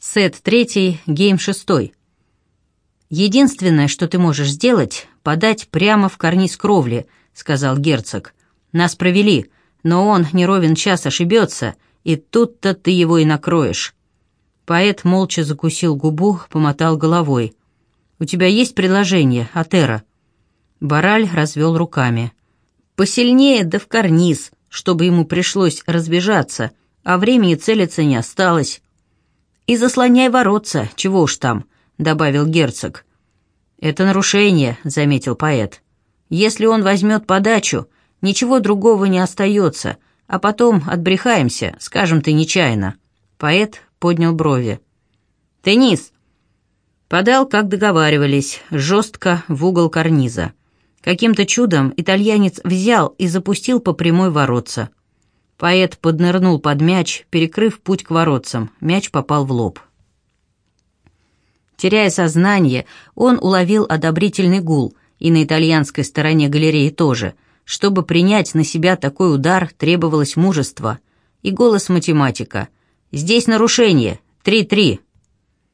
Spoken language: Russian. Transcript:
Сет третий, гейм шестой. «Единственное, что ты можешь сделать, подать прямо в карниз кровли», — сказал герцог. «Нас провели, но он не ровен час ошибется, и тут-то ты его и накроешь». Поэт молча закусил губу, помотал головой. «У тебя есть предложение, Атера?» Бараль развел руками. «Посильнее да в карниз, чтобы ему пришлось разбежаться, а времени целиться не осталось». «И заслоняй воротца, чего уж там», — добавил герцог. «Это нарушение», — заметил поэт. «Если он возьмет подачу, ничего другого не остается, а потом отбрехаемся, скажем ты нечаянно». Поэт поднял брови. «Теннис!» Подал, как договаривались, жестко в угол карниза. Каким-то чудом итальянец взял и запустил по прямой воротца. Поэт поднырнул под мяч, перекрыв путь к воротцам. Мяч попал в лоб. Теряя сознание, он уловил одобрительный гул, и на итальянской стороне галереи тоже. Чтобы принять на себя такой удар, требовалось мужество. И голос математика. «Здесь нарушение. Три-три.